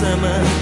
怎么